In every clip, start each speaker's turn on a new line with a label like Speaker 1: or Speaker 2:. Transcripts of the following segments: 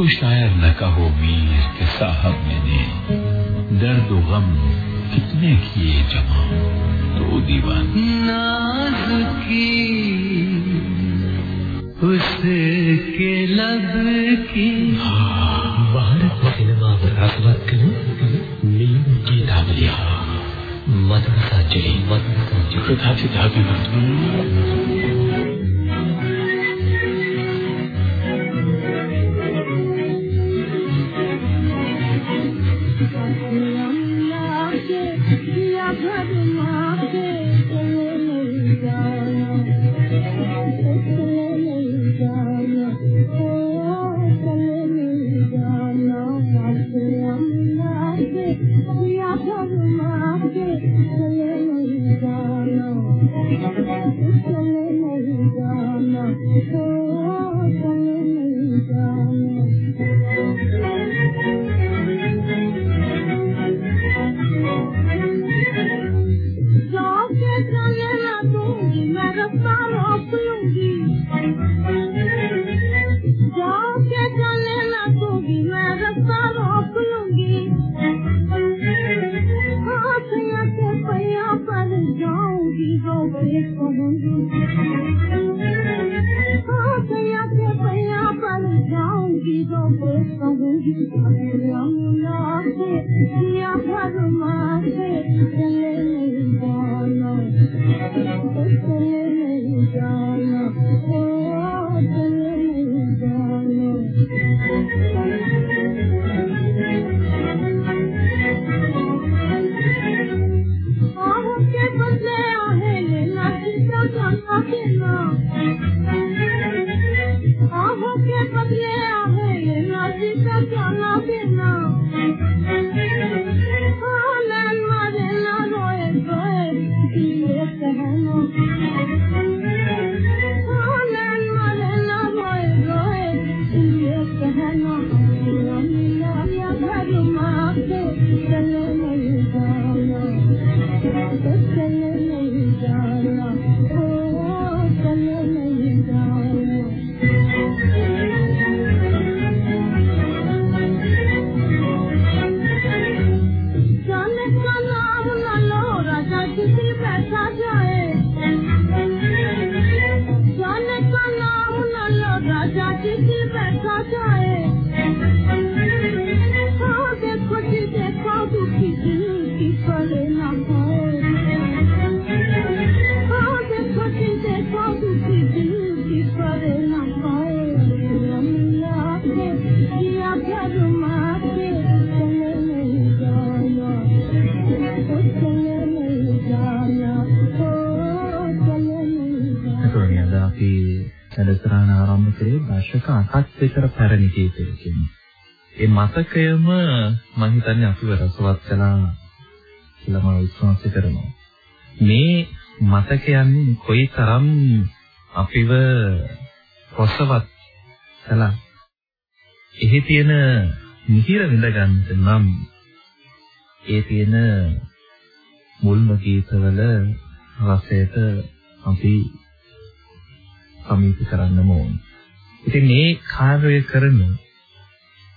Speaker 1: کو شاعر نہ کہو میر کے صاحب میں نے درد
Speaker 2: و غم کتنے کیے
Speaker 3: جمع تو دیوان۔ ناز کی اس کے لب کی۔ ہاں۔
Speaker 1: بھارت
Speaker 4: سینما کی مدرسہ جلی مدرسہ جلی خدا سے مدرسہ පැරණි ගීතයකින්. ඒ මතකයම මම හිතන්නේ අපිව රසවත් කළා කියලා මම විශ්වාස කරනවා. මේ මතකයන් කොයිතරම් අපිව රසවත් කළා. එහි තියෙන මිහිර විඳ ගන්න නම් ඒ තියෙන මුල්ම ගීතවල රසයට අපි සමීප කරන්න ඕන. ඉතින් මේ කාර්යය කරන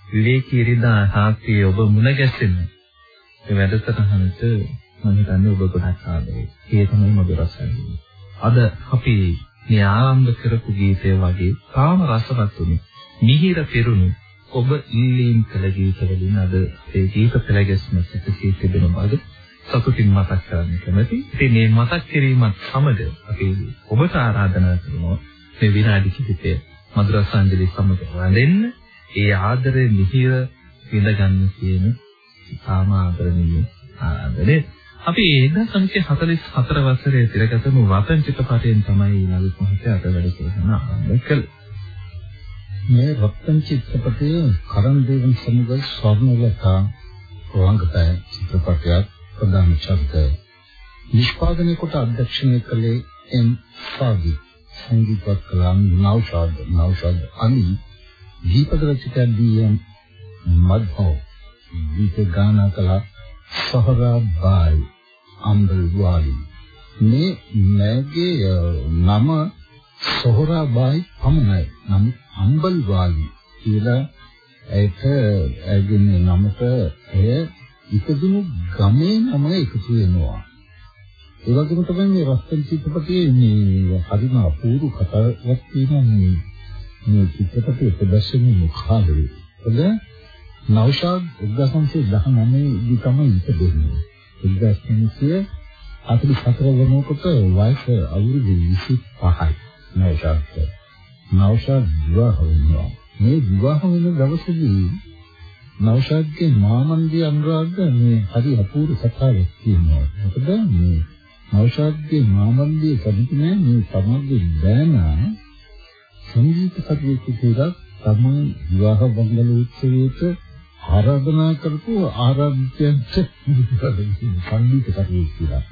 Speaker 4: විවේකී ඉරිදා සාක්ෂියේ ඔබ මුණ ගැසෙන මේ වැඩසටහනට මම හිතන්නේ ඔබ ගොඩක් ආදරේ. ඒ තමයි මගේ රසය. අද අපි මේ ආරම්භ කරපු ගීතය වගේ තාම රසවත් උනේ මිහිර පිරුණු
Speaker 5: ඔබ ඉල්ලීම් කළ ගීත වලින් අද ඒ ගීත පෙළගැස්ම සිටී තිබෙන බව සතුටින් මතක් කරන්න කැමැති. ඉතින් මේ මතක් කිරීමත් සමග අපි ඔබට ආරාධනා කරනවා මේ විනාඩි කිහිපය මధుර සංජලි සමග වඳින්න. ඒ ආදරේ මිහිර විඳ ගන්න කියන තාම ආදරණීය ආදරේ අපි 1944 වසරේ තිරගත වූ වතන් චිත්‍රපටයෙන් තමයි ලලිත් මහත්තයා අද වැඩසටහන ආරම්භ කළේ.
Speaker 6: මේ රත්න චිත්‍රපටයේ කරන් දේවන් සමග ස්වර්ණලතා රංගපෑ චිත්‍රපටයක් ප්‍රධාන චරිතය. නිෂ්පාදනය කොට අධ්‍යක්ෂණය කළේ එම් සාගි. සංගීතවත් කලාම් නෞෂාද් නෞෂාද් අලි දීපක රචකයා ඩී.එම්. මධෝ ගීත ගායනා කළ සහරා බායි අම්බල්වාලි මේ මෑගේ නම සොහරා බායි පමණයි නම් අම්බල්වාලි කියලා ඒක ඇගේ නමට එය ඉපදුණු ගමේ නම එකතු වෙනවා ඒ වගේම තමයි මේ රස්තන් චිත්‍රපටයේ මේ හරිම අපූර්ව කතාවක් තියෙනවා මේ මේ චිත්‍රපටයේ ප්‍රදර්ශනයේ මුඛාවලිය. එද නෞෂාද් 1919 දී තමයි ඉපදෙන්නේ. 1944 වෙනකොට වයස අවුරුදු 25යි නෞෂාද්. නෞෂාද් විවාහ වෙනවා. මේ විවාහ වෙන දවසේදී නෞෂාද්ගේ මාමන්දී අනුරාධ මේ හරි අපූර්ව කතාවක් තියෙනවා. මොකද මේ නෞෂාද්ගේ මාමන්දී කදිට නෑ මේ තමන්ගේ බෑනා සංගීත කටයුතු කියලා තමන් විවාහ මංගල උත්සවයට ආරාධනා කරපු ආරාධිතයන්ට සංගීත කටයුතු කියලා.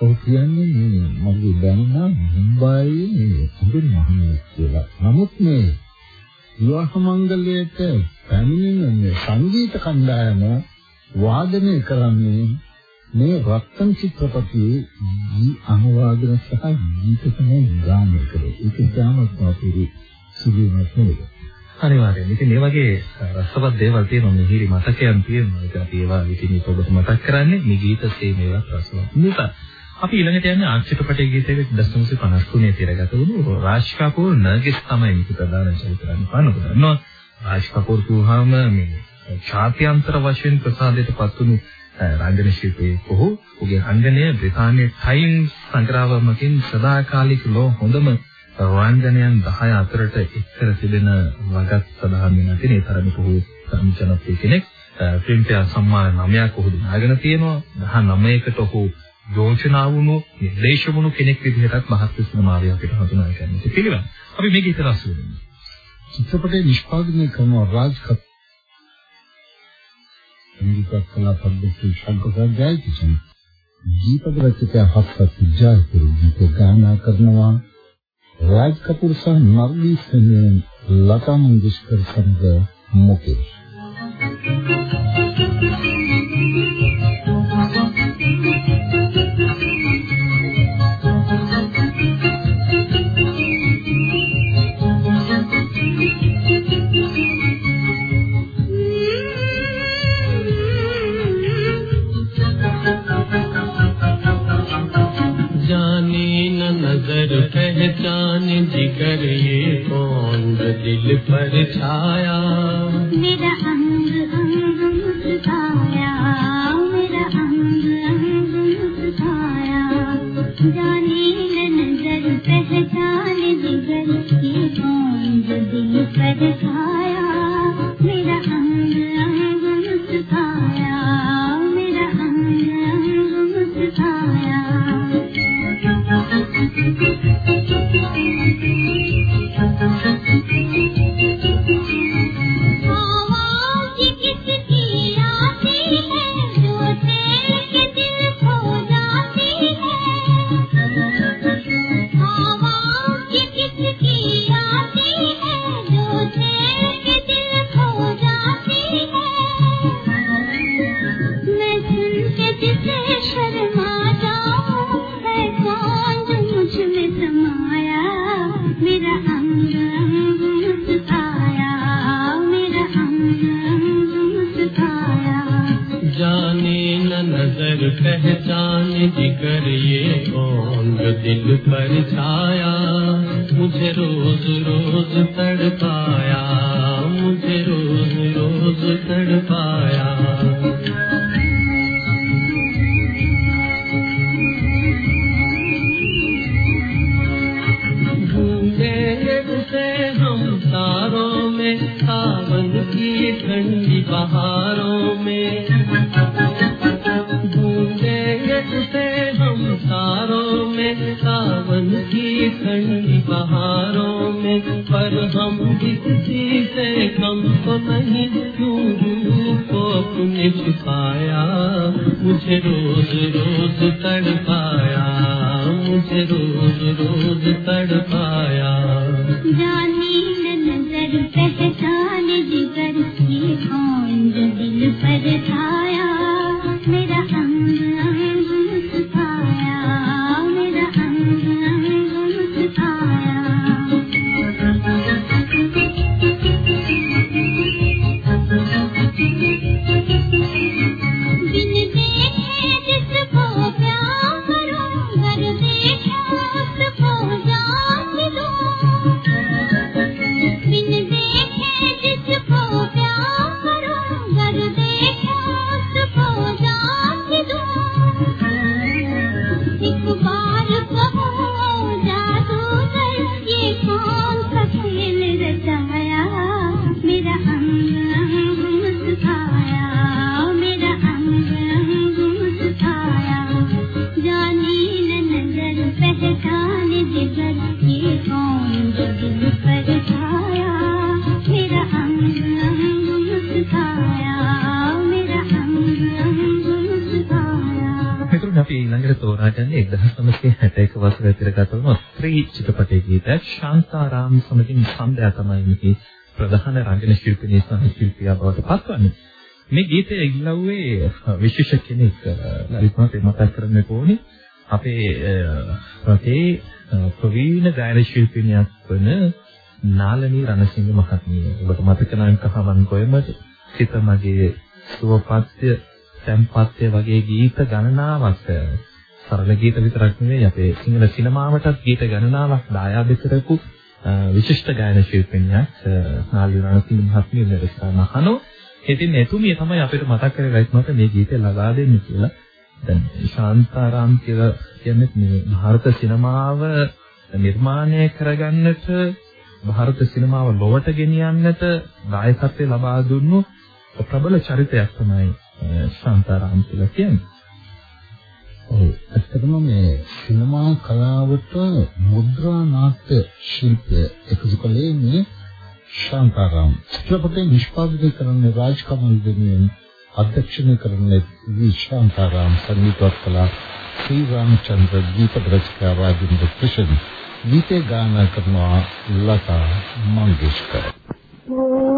Speaker 6: ඔහු කියන්නේ මේ මගේ බෑනා මුම්බායියේ මේ හඳුන් මහන්නේ කියලා. නමුත් මේ විවාහ මංගලයට පැමිණෙන මේ සංගීත කණ්ඩායම වාදනය කරන්නේ මේ රත්න චිත්‍රපටයේ දී අනුවාදන සහ ගීත තමයි ගායනය කරේ. ඒක ඉතාමත් අපූර්ව සිදුවීමක් නේද?
Speaker 5: අනිවාර්යයෙන්. ඉතින් මේ වගේ රසවත් දේවල් තියෙනවා මිහිරි මතකයන් තියෙනවා. ඒක අපි ඒවා ඉතින් ඔබට මතක් කරන්නේ මේ ගීත සේමේවත් රසවත්. නිසා අපි ඊළඟට යන්නේ ආචිත්‍රපටයේ ගීතයක 1953 තිරගත වුණු රාජ් කපූර් නර්ගිස් තමයි මේක ප්‍රධාන චරිතරන් පනවනවා. රාජ් කපූර් කියවහම මේ ඡාත්‍යන්තර වශයෙන් ප්‍රසාදයට පත් වුණු රංගන ශිල්පී ඔහු ඔහුගේ රංගනය බ්‍රිතාන්‍ය ටයිම්ස් සංග්‍රහවමකින් සදාකාලික ලෝ හොඳම රංගනයන් 10 අතරට එක්කර තිබෙන වගත් සඳහන් වෙන තියෙන ඒ තරම ඔහු සම්ජනප්‍රිය කෙනෙක් ෆිල්ම්ෆෙයාර් සම්මාන 9ක් ඔහු දිනාගෙන තියෙනවා 19කට ඔහු යෝජනා වුණු නිර්දේශ වුණු කෙනෙක් විදිහටත් මහත් සිනමාවේ අපිට හඳුනා ගන්න පිළිවන්. අපි මේක ඉතල රස වෙනවා.
Speaker 6: චිත්‍රපටයේ නිෂ්පාදනය කරන රාජ් කප්
Speaker 7: संगीतक कला
Speaker 8: पद्धति शंकर साहब जाए किचन दीपक रचिता हफ्सत जाजपुर गीत गाना करनवा राज
Speaker 9: कपूर सह नरली सिंह लता मंगेशकर संग मुकेश دل پر چھایا۔ میرا انگ انگ مسکایا میرا انگ انگ مسکایا جانے نظر پہچان جگر کی گونج دل پر چھایا۔ परिता کسی سے کم تو نہیں کیوں روح کو اپنے چھپایا مجھے
Speaker 8: روز روز ඊළඟට තෝරාගන්නේ 1961 වසරේ තිරගත වුණු ස්ත්‍රී චිත්‍රපටයේ ගීතයක් ශාන්තාරාම් සමගින් සම්දයා තමයි මේකේ ප්‍රධාන රංගන ශිල්පිනිය සහ ශිල්පියා බවට පත්වන්නේ. මේ ගීතය ඉගිලව්වේ විශේෂ කෙනෙක් ලලිත්මත් මතක් කරන්න ඕනේ. අපේ රටේ ප්‍රවීණ ගායන ශිල්පිනියක් වන නාලනී රණසිංහ මහත්මිය. ඔබට මතක නම් කහවන් කොයමද? සිත මගේ සුවපත්ය සම්පත්‍ය වගේ ගීත ගණනාවක් සරල ගීත විතරක් නෙවෙයි අපේ සිංහල සිනමාවටත් ගීත ගණනාවක් දායාද කරපු විශිෂ්ට ගායන ශිල්පිනියක් නාලි රණසිංහ මහත්මිය මෙරසන අහනෝ. ඉතින් එතුමිය තමයි අපිට මතක් කරේ රයිට්මට මේ ගීතය ලබා දෙන්නේ කියලා. දැන් ශාන්තාරාම් කියලා කියන්නේ මේ ಭಾರತ සිනමාව නිර්මාණය කරගන්නට ಭಾರತ සිනමාව ලොවට ගෙනියන්නට දායකත්වය ලබා දුන්නු ප්‍රබල චරිතයක් තමයි සංසාරාම් කියලා කියන්නේ.
Speaker 10: ඔව් ඇත්තටම මේ සිනමා කලාවට මුද්‍රා නාට්‍ය ශිල්පය එකතු කළේ මේ ශාන්තාරාම්. චිත්‍රපටය නිෂ්පාදනය කරන්නේ රාජකමල් දෙවියන් අධ්‍යක්ෂණය කරන්නේ වී ශාන්තාරාම් සංගීතවත් කලා ශ්‍රී රාමචන්ද්‍ර දීප රචකයා රාජින්ද්‍ර ක්‍රිෂන් ගීතේ ගායනා කරනවා ලතා මංගেশකර. Oh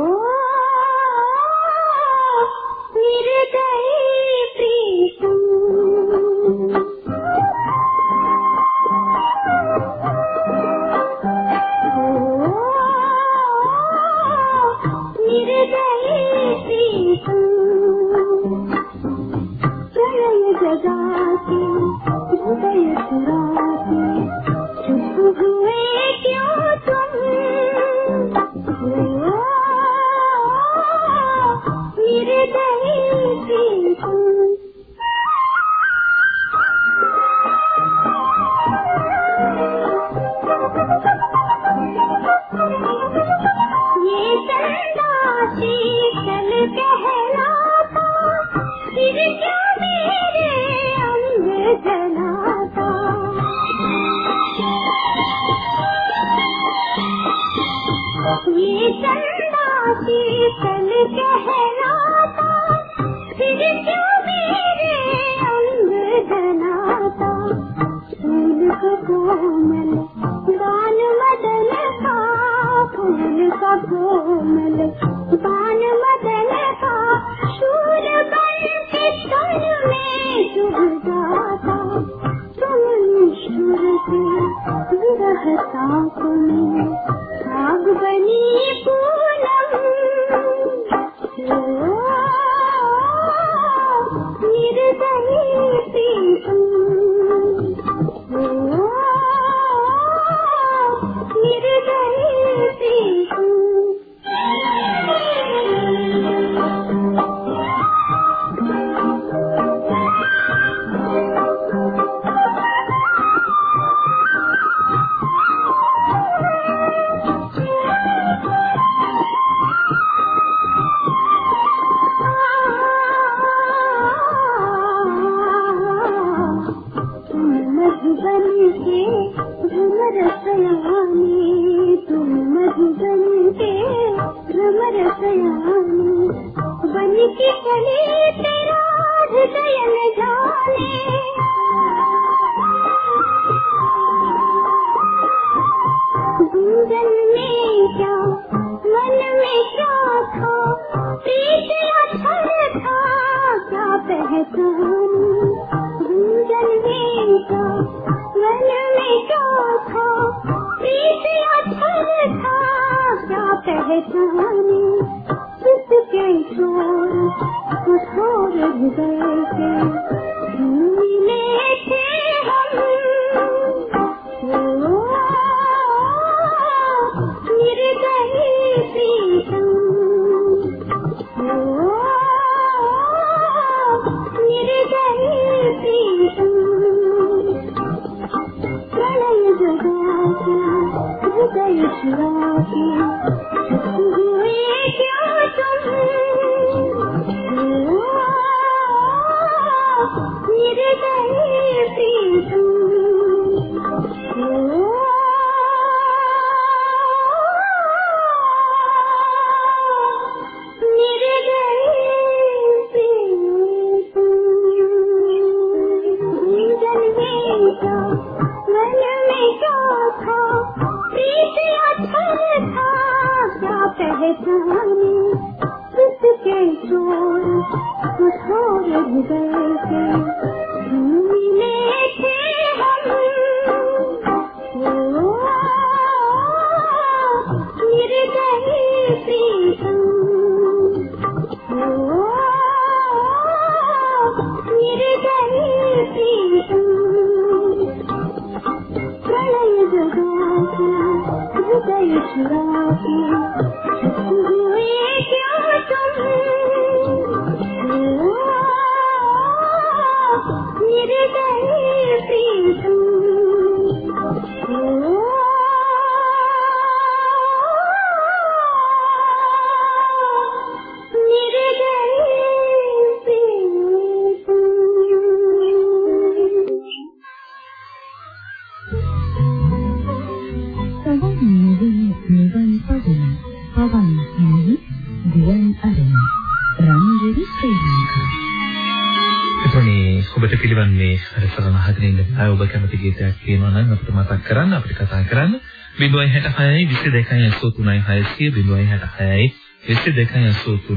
Speaker 10: හරිසරණ අහගෙන ඉන්න අය ඔබ කැමති ගීතයක් කියනවා නම් අපිට මතක් කරන්න අපිට කතා කරන්න 066 22 836 066 22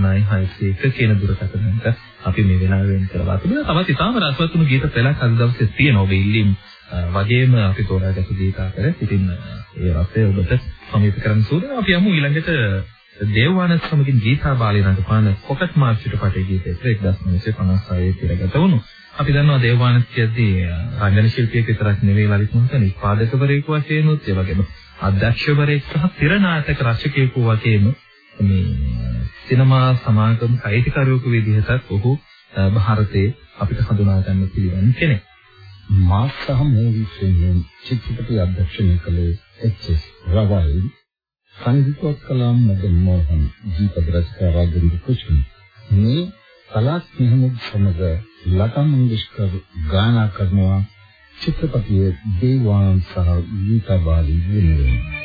Speaker 10: 836 කියන දුරකථනයට අපි මේ වෙලාවෙ වෙන් කරලා තිබුණා. තවත් ඉතාම රසවත්තුණු ගීත පෙළක් අද දවසේ තියෙනවා ඔබ ඉල්ලීම් වගේම අපි තෝරාගත්තු ගීත අතර. ඉතින් ඒ රසය ඔබට සමීප කරන්න සූදානම්. අපි යමු ඊළඟට දේවානන්ද සමගින් ගීතා බාලි රංගපාන පොකට් මාර්ච් චිත්‍රපටයේ ගීතයට 1956 තිරගත වුණා. අපි දන්නවා දේවානන්ද කියද්දී රංගන ශිල්පියෙක් විතරක් නෙවෙයි ලලිත් මුන්තන නිෂ්පාදකවරයෙකු වශයෙන් උත් ඒ වගේම අධ්‍යක්ෂවරයෙක් සහ තිරනාටක රචකයෙකු වගේම මේ සිනමා සමාගම් සාහිත්‍යකරුවෙකු විදිහටත් ඔහු ಭಾರತයේ අපිට හඳුනා ගන්න පිළිවන් කෙනෙක්.
Speaker 8: මාත් සහ මූවිස් වෙනුවෙන් චිත්‍රපටය අධ්‍යක්ෂණය කළේ එච්.එස්. රවයිල් සංගීතවත් කලාම් මදන් මෝහන් දීපද රචකයා රාජේන්ද්‍ර කුෂන් මේ කලාස් මෙහමුද් සමග ලතා මංගেশකර් ගායනා කරනවා චිත්‍රපටියේ දේවාන් සහ ගීතා බාලි වෙනුවෙන්.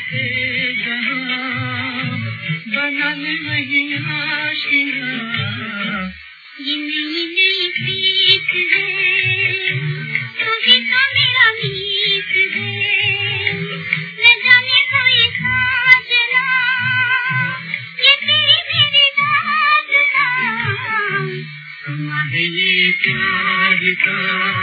Speaker 11: मिलते जहाँ बनाने वही आशियाँ
Speaker 8: ये नई नई प्रीत है तू ही तो मेरा मीत है न जाने कोई साजना ये तेरी मेरी दास्तां
Speaker 11: हमारे ये प्यार का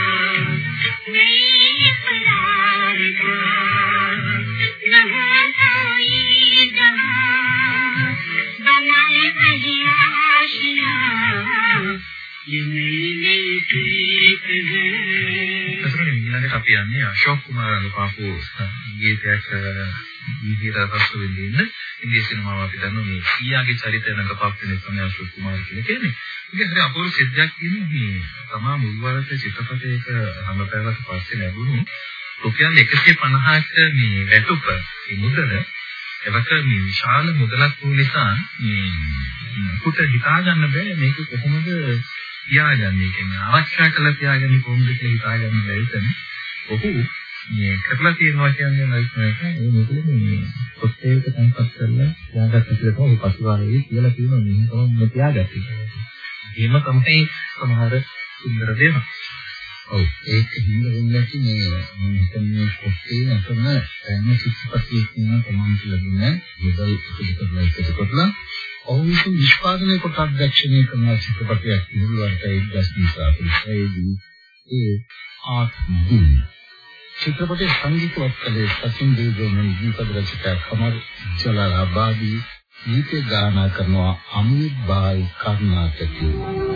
Speaker 5: ඊළඟට අපි යන්නේ අශෝක් කුමාර අනුපාපු ගීතයක් විදිහට රස විඳින්න. ඉන්දිය සිනමාව අපි දන්නවා මේ සීයාගේ චරිතය නඟපාපු කෙනෙක් තමයි අශෝක් කුමාර කියලා කියන්නේ. ඒක හරි අපූර්ව සිද්ධියක් කියන්නේ මේ තමා මුල්වරක චිත්‍රපටයක රඟපෑවට පස්සේ ලැබුණු රුපියල් 150ක මේ වැටුප මේ මුදල එවක මේ විශාල මුදලක් වූ නිසා මේ කුට හිතා ගන්න බෑ මේක කොහොමද තියාගන්නේ කියන්නේ ආරක්ෂා කරලා තියාගන්නේ කොහොමද කියලා හිතාගන්න බැරි තැන. ඔහු මේ කරලා තියෙනවා කියන්නේ එක ඒ මොකද මේ පොත්තේක තැන්පත් කරලා තියාගත්ත කියලා තමයි පසුකාලයේ කියලා තියෙනවා මෙහෙම තමයි මේ තියාගත්තේ. එහෙම තමයි සමහර සුන්දර දේවල්.
Speaker 6: ඔව්. ඒක හින්දා වෙන්නේ නැති මේ මම හිතන්නේ කොටේ නැතන පැන සිත්පතියේ කියන තමයි ලැබුණේ ඉදිරි කරලා ඉදිරි කරලා ඔහු විසින් නිෂ්පාදනය කොට අධ්‍යක්ෂණය කරන චිත්‍රපටයක් නිර්මාණයට එක්දස් දීසාපිරිසේදී ඒ ආත්මී චිත්‍රපටයේ සංගීතවත් කළේ සචින් දේවමනි ගීත රචක කමර් ජලාලාබාදී ගීත ගායනා කරනවා අමිත් බායි කර්ණාටකී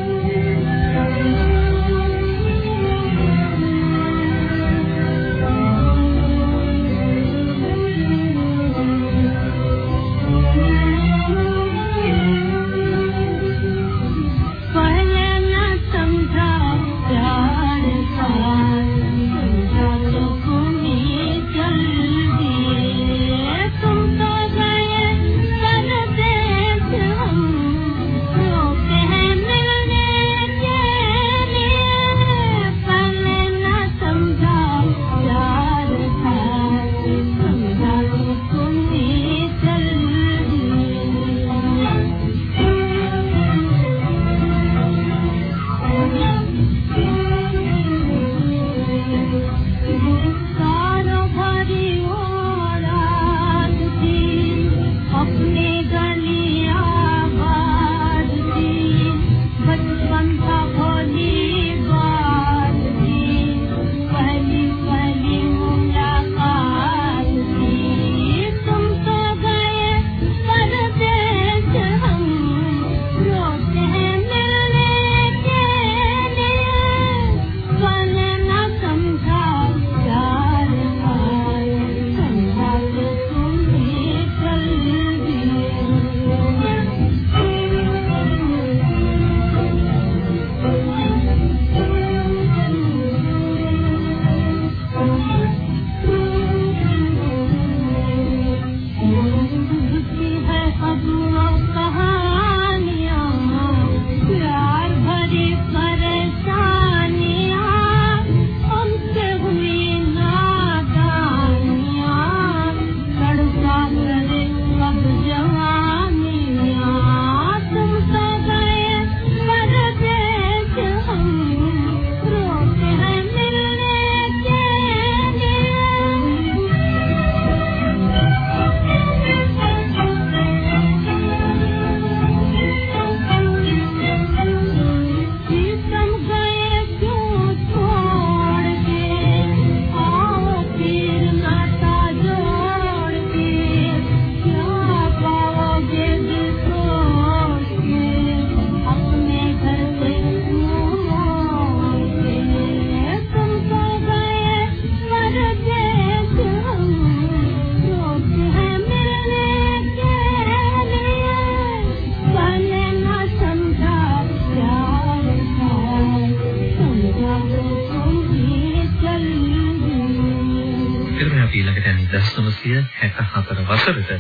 Speaker 5: වසරට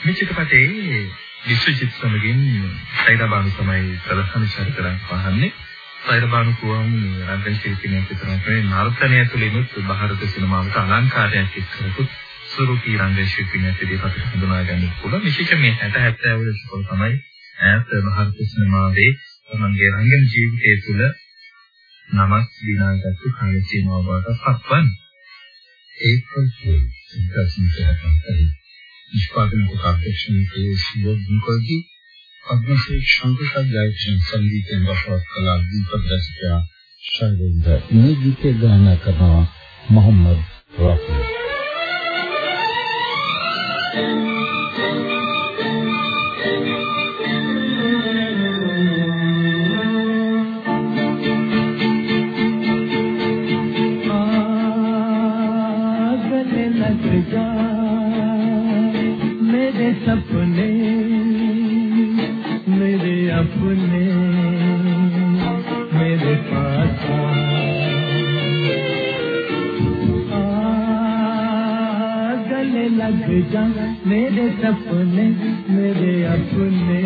Speaker 5: මේ චිත්‍රපටයේ විශ්වජිත් සමගින් සෛරබානු තමයි ප්‍රධාන චරිතරයන් වහන්නේ සෛරබානු කුවම් රංගන ශිල්පිනියක් විතරක් නෙවෙයි නර්තනය තුළිනුත් ಭಾರತ සිනමාවට අලංකාරයක් එක් කරපු සුරුකී රංගන ශිල්පිනියක් විදිහට අපිට හඳුනා ගන්න පුළුවන් විශේෂයෙන් මේ 60 70 දශකවල තමයි ඈත ಭಾರತ සිනමාවේ තමන්ගේ රංගන ජීවිතය තුළ නමක් දිනාගත්තු කාල සීමාවකට පත්වන්නේ
Speaker 6: April 4, 2007 निष्पादन को अध्यक्षण के शिवोद मुखर्जी पद्मश्री शंकर जयकृष्ण संगीत एवं बसवत कला दीपक रसिका शैलेंद्र ने गीते गाना करना मोहम्मद रफी
Speaker 12: جا میرے سپنے، میرے اپنے،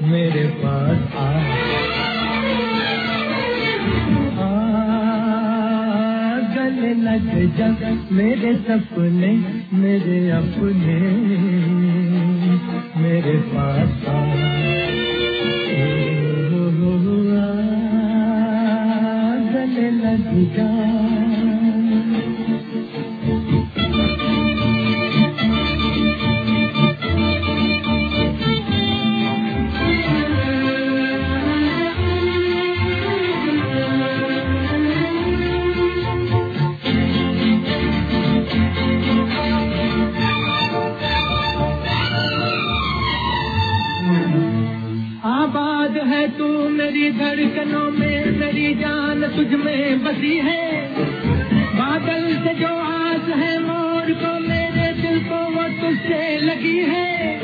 Speaker 12: میرے پاس آ۔ گلے لگ جا میرے سپنے، میرے اپنے، میرے پاس آ۔ تجھ میں بسی ہے۔ بادل سے جو آس ہے، مور کو میرے دل کو وہ تجھ سے لگی ہے۔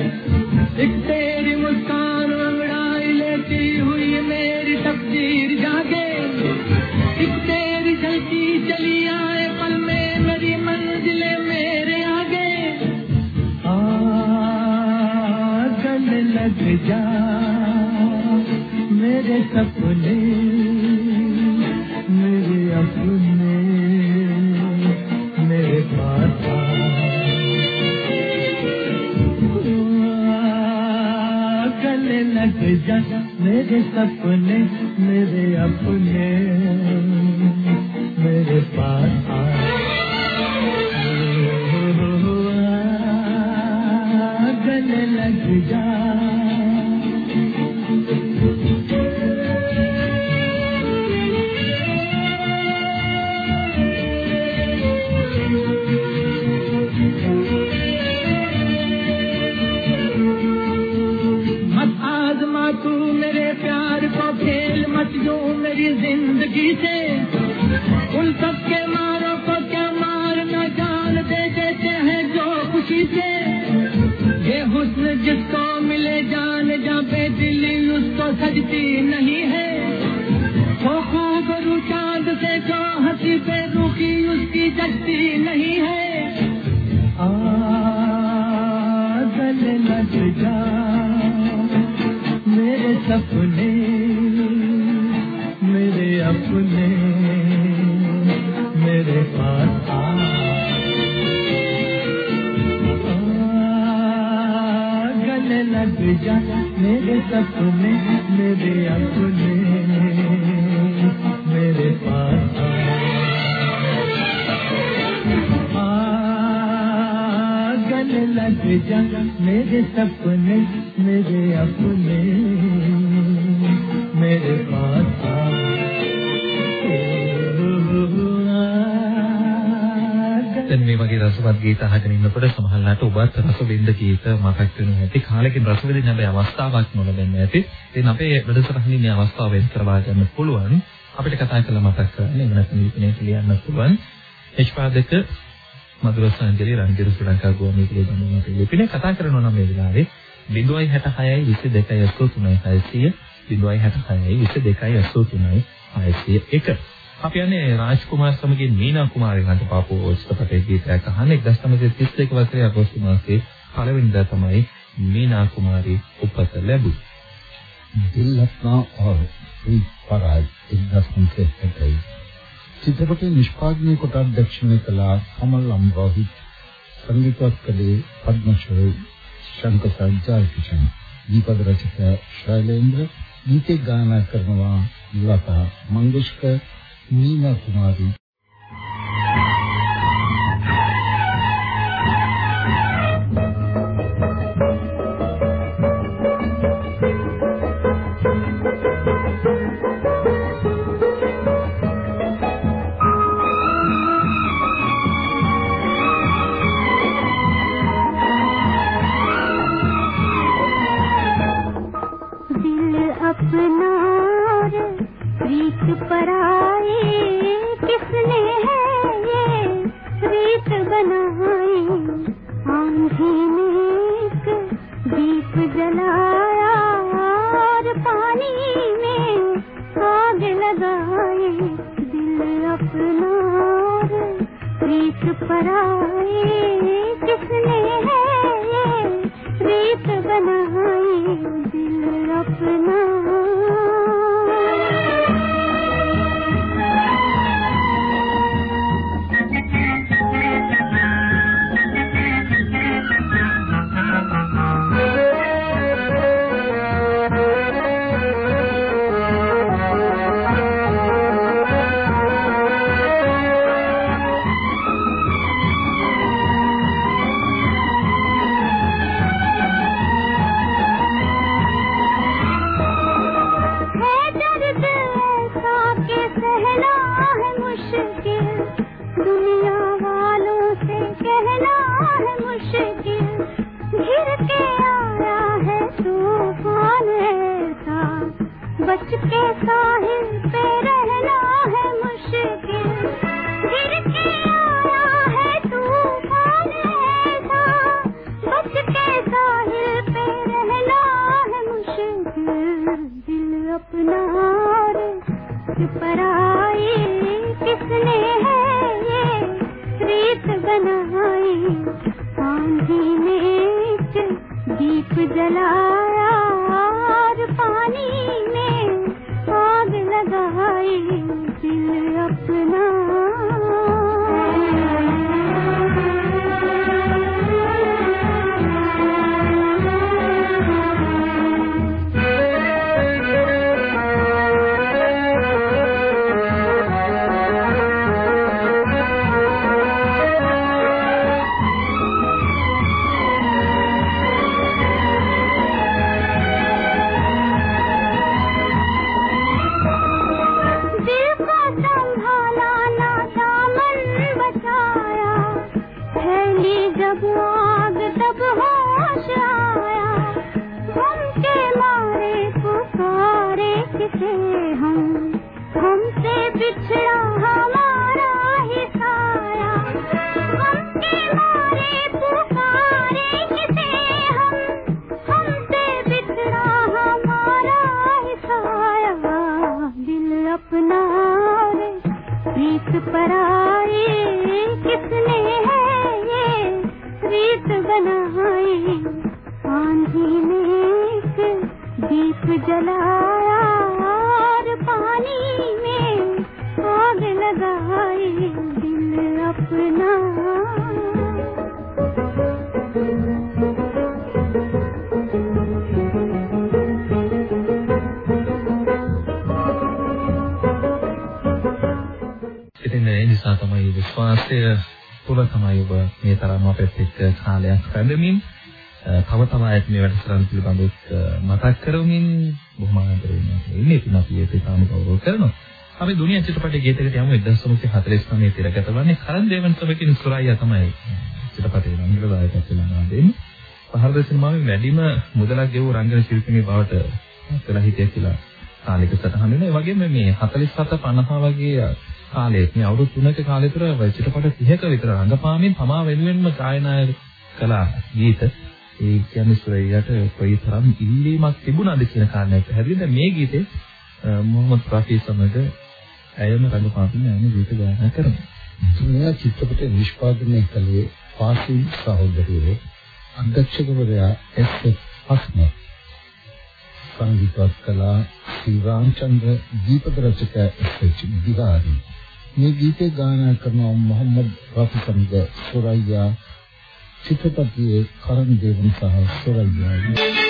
Speaker 12: کے سپنے میرے اپنے लग जा मेरे सपने मेरे अपने मेरे पास आ
Speaker 5: දැන් මේ වගේ රසවත් ගීත අහගෙන ඉන්නකොට සමහරවිට ඔබත් රසවින්ද ගීත මතක් වෙනවා ඇති. කාලෙකින් රසවින්දින හැබැයි අවස්ථාවක් නොලැබෙන්න ඇති. ඉතින් අපේ වැඩසටහනින් මේ අවස්ථාව වෙන් කරවා ගන්න පුළුවන්. අපිට කතා කරලා මතක් කරගන්න එහෙම නැත්නම් ලිපිනේ ලියන්න පුළුවන්. එච්පාදක මధుර සංජලී රංගිර ශ්‍රී ලංකා ගෝමී කියලා ගමන පිළිපිනේ කතා කරනවා නම් මේ වෙලාවේ 0.66යි 22.83 0.66යි 22.83 601 අපි යන්නේ රාජකුමාර සමගිය මීනා කුමාරී ළඟ පාපෝ චිත්‍රපටයේ ගීතයක් අහන 1931 වසරේ අගෝස්තු මාසයේ පළවෙනිදා තමයි මීනා කුමාරී උපත ලැබුවේ.
Speaker 6: දිල්ලත්නා ආ ඒ පරාජ. 1931 චිත්‍රපටයේ නිෂ්පාදනය කොට අධ්‍යක්ෂණය කළ සමල් අම්රෝහිත් සංගීතවත් කළේ පද්මශ්‍රී ශංකර සංජායකිෂන් දීපද රචක ශෛලේන්ද්‍ර. ගීත ගායනා කරනවා ලතා මංගেশකර්
Speaker 10: මීනා කුමාරී. کنارے ریت ہے یہ ریت بنائے؟ آندھی نے ایک دیپ
Speaker 5: جلائے ඒ නිසා තමයි විශ්වාසය තුළ තමයි ඔබ මේ තරම් අපෙත් එක්ක කාලයක් රැඳෙමින් අ, තව තව අයත් මේ වැඩසටහන පිළිබඳව අ, මතක් කරමින් බොහොම ආදරෙන් ඉන්නේ. ඉතින් අපි ඒක තාම ගෞරව කරනවා. අපි දුනියා චිත්‍රපටයේ ගීතයකට යමු 1949 තිරගත වන්නේ කරන් දේවන් සමකින් සුරායියා තමයි චිත්‍රපටයේ රංගන දායකත්වය ලබා දෙන්නේ. පහරද සිනමාවේ වැඩිම මුදලක් ගෙවූ රංගන ශිල්පිනිය බවට පත් හිටිය කියලා කාලයක සටහන් වෙනවා. ඒ වගේම මේ 47 50 වගේ කාලයේ මේ අවුරුදු 3ක කාලය තුර චිත්‍රපට 30ක විතර රංගපාමින් තමා වෙනුවෙන්ම ගායනා කළ ගීත. ඒ කියන්නේ සුරේයට කොයිතරම් ඉල්ලීමක් තිබුණාද කියන කාරණයක් පැහැදිලි. දැන් මේ ගීතේ අ, මොහොමඩ් රෆී සමග ඇයම රඟපාමින් ඇයම ගීත ගායනා කරනවා.
Speaker 6: මෙයා චිත්‍රපටය නිෂ්පාදනය කළේ ෆාසිල් සහෝදරයෝ අධ්‍යක්ෂකවරයා එස් හස්න සංගීතවත් කලා ශ්‍රී රාමචන්ද්‍ර දීපක රචක එස් විහාරි. මේ ගීතය ගායනා කරන මොහම්මද් රෆි සමග සොරයියා චිත්‍රපටයේ කරන් දේවන් සහ සොරයියා.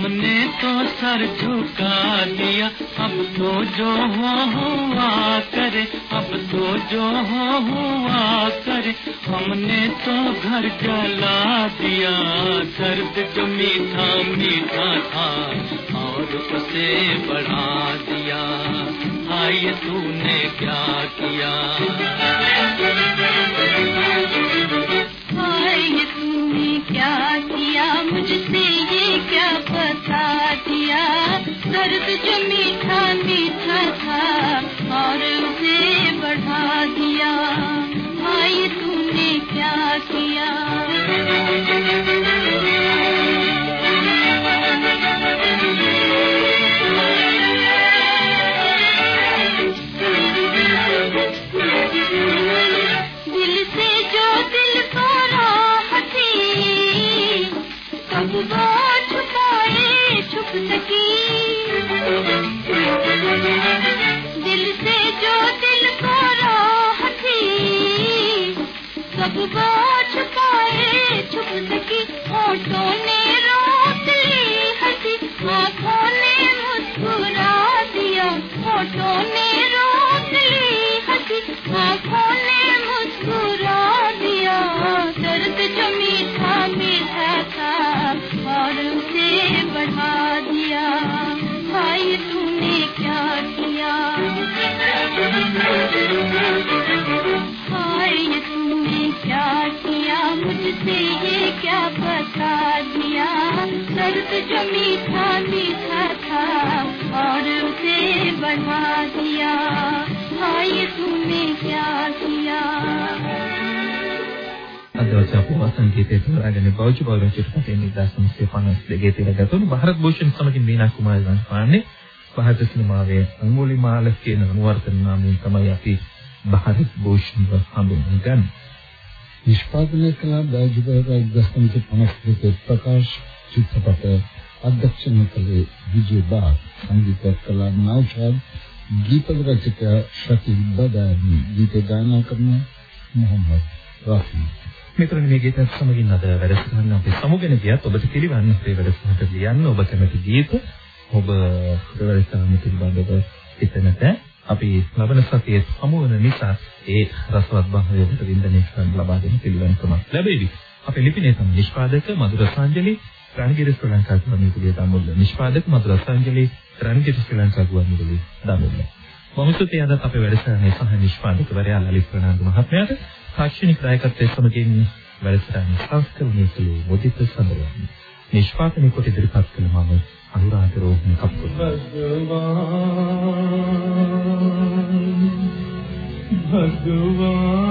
Speaker 13: تم نے تو سر جھکا لیا۔ اب تو جو ہو ہوا کرے، اب تو جو ہو ہوا کرے۔ ہم نے تو گھر جلا دیا، درد جو
Speaker 8: میٹھا میٹھا تھا اور اسے بڑھا دیا۔ آئیے تو نے کیا کیا؟ مجھ سے بتا دیا درد جو میٹھا میٹھا تھا اور اسے بڑھا دیا۔ بھائی تم نے کیا کیا؟ وہ چھپائے فوٹو نے روک لی دیا فوٹو نے روک لی دیا۔ درد جو میٹھا میٹھا تھا، اور اسے بڑھا
Speaker 13: دیا۔ بھائی تم نے کیا؟ मुझसे ये क्या बता दिया दर्द जो मीठा मीठा था और उसे बढ़ा दिया हाय तूने क्या किया
Speaker 5: අද දවසේ අපේ වසංගීතයේ තෝරාගෙන බෞද්ධ බෞද්ධ චිත්‍රපටයේ 1952 තියෙන ගතුණු භාරත් භූෂන් සමගින් මීනා කුමාරි වන්පාන්නේ භාරත සිනමාවේ අඟුලිමාල කියන අනුවර්තන නාමයෙන් තමයි අපි භාරත් භූෂන්ව හඳුන්වන්නේ.
Speaker 6: නිෂ්පාදනය කළ බෞද්ධ ගස්තන්ති 52 ප්‍රකාශ චිත්‍රපට අධ්‍යක්ෂණය කළේ විජේ බා සංගීත කළ නෞෂාද් ගීත රචක ශකීල් බදානි ගීත ගායනා කරන මොහම්මද් රෆී.
Speaker 5: මෙතන මේ ගීතත් සමගින් අද වැඩසටහන අපි සමුගෙන ගියත් ඔබට පිළිවන්න අපේ වැඩසටහනට ලියන්න ඔබ කැමති ගීත. ඔබ වැඩසටහන පිළිබඳව හිතනට අපි ලබන සතියේ හමු වෙන නිසා ඒ රසවත් භාවය ඔබට වින්දනය කරන්න ලබා දෙන පිළිවෙලකමක් ලැබෙවි. අපේ ලිපිනේ තමයි නිෂ්පාදක මధుර සංජලි රණගිරි ශ්‍රී ලංකා ගුවන්විදුලිය දඹුල්ල. නිෂ්පාදක මధుර සංජලි රණගිරි ශ්‍රී ලංකා ගුවන්විදුලිය දඹුල්ල. බොහොමතුතිය අද අපේ වැඩසටහනේ සහ නිෂ්පාදකවරයා ලලිත් ප්‍රනාන්දු මහත්මයාට තාක්ෂණික දායකත්වයේ සමගින් වැඩසටහන සංස්කරණය කළ මොදිත සඳරන්. නිෂ්පාදනය කොට ඉදිරිපත් කළ මම අනුරාධ රෝහණ කප්පුල්.
Speaker 12: Bhagavan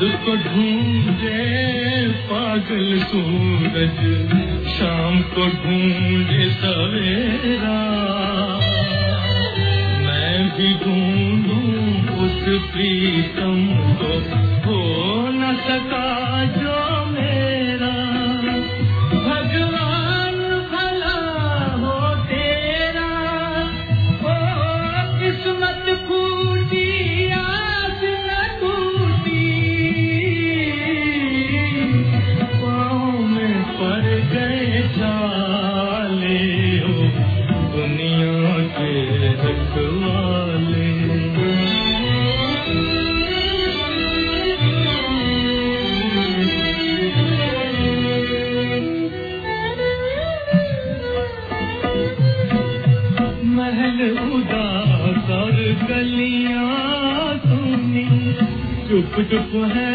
Speaker 12: چاند کو ڈھونڈے، پاگل سورج شام
Speaker 3: کو ڈھونڈے سویرا۔ میں بھی
Speaker 14: ڈھونڈوں اس پریتم کو، ہو نہ سکا۔
Speaker 3: چپ چپ ہے